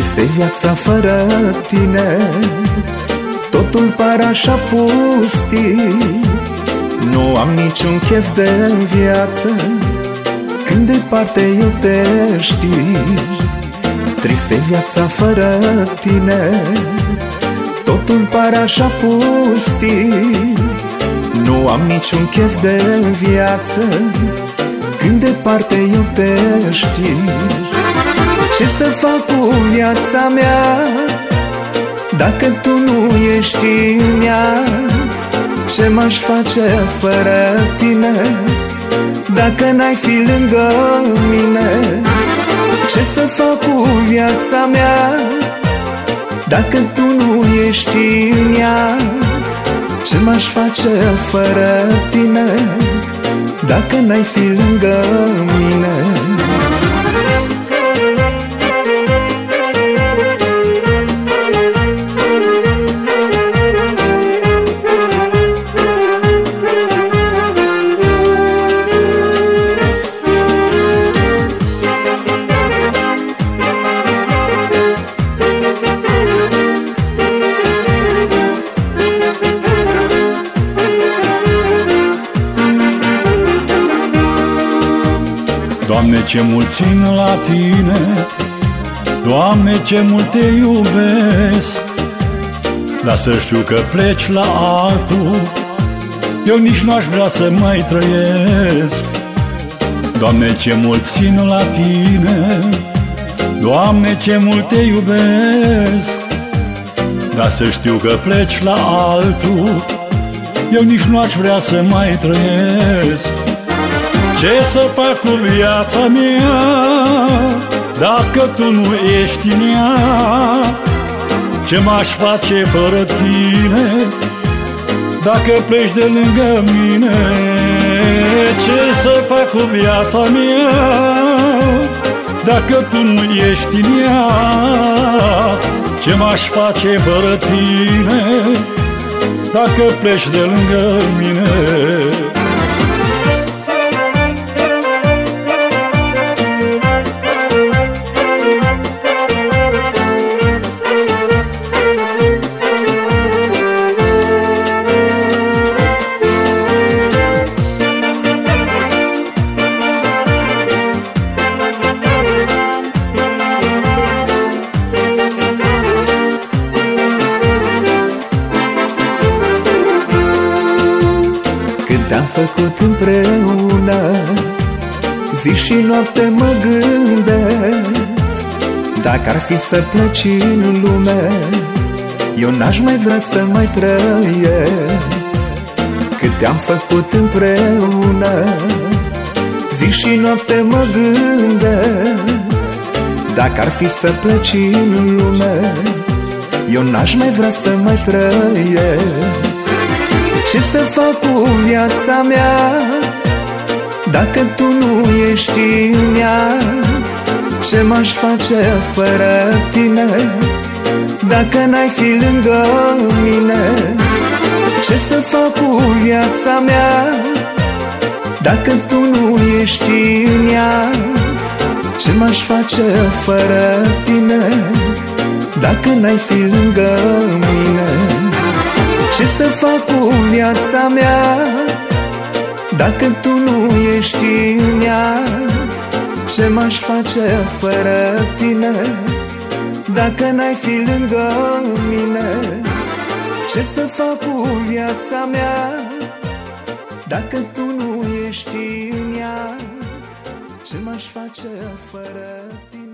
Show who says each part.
Speaker 1: viața fără tine Totul pare așa pustii Nu am niciun chef de viață Când departe eu te știi. Triste viața fără tine Totul pare așa pustii Nu am niciun chef de viață Când departe eu te știi Ce să fac cu viața mea? Dacă tu nu ești în ea Ce m-aș face fără tine? Dacă n-ai fi lângă mine Ce să fac cu viața mea? Dacă tu nu ești în ea Ce m-aș face fără tine? Dacă n-ai fi lângă mine
Speaker 2: Doamne, ce mult țin la Tine. Doamne, ce mult Te iubesc. Dar să știu că pleci la altul. Eu nici nu aș vrea să mai trăiesc. Doamne, ce mult țin la Tine. Doamne, ce mult Te iubesc. Dar să știu că pleci la altul. Eu nici nu aș vrea să mai trăiesc ce să fac cu viața mea Dacă tu nu ești în ea Ce m-aș face fără tine Dacă pleci de lângă mine? Ce să fac cu viața mea Dacă tu nu ești în ea Ce m-aș face fără tine Dacă pleci de lângă mine
Speaker 1: făcut împreună. Zi și noapte mă gândesc Dacă ar fi să pleci în lume Eu n-aș mai vrea să mai trăiesc. Cât te-am făcut împreună Zi și noapte mă gândesc Dacă ar fi să pleci în lume Eu n-aș mai vrea să mai trăiesc ce să fac cu viața mea? Dacă tu nu ești în ea Ce m-aș face fără tine? Dacă n-ai fi lângă mine Ce să fac cu viața mea? Dacă tu nu ești în ea Ce m-aș face fără tine? Dacă n-ai fi lângă mine. ce să fac cu viața mea Dacă tu nu ești în ea Ce m-aș face fără tine? Dacă n-ai fi lângă mine Ce să fac cu viața mea? Dacă tu nu ești în ea Ce m-aș face fără tine